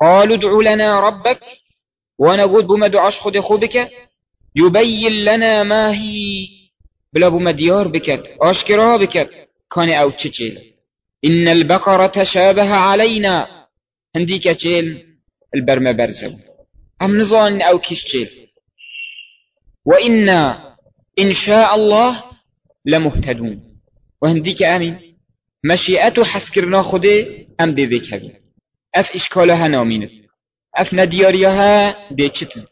قالوا ادع لنا ربك ونقول بما دعاش خود خوبك يبين لنا ما هي. بلا بما ديار بكت أشكرا بكت. كان أو تشيل إن البقرة تشابه علينا. هندي كتشيل البرمة برزو أم نظن أو كيشتشيل وإنا إن شاء الله لمهتدون. وهنديك آمين مشيئته حسكرنا خده أم دي ذيك أف إشكالها اف أف ندياريها ديتشتن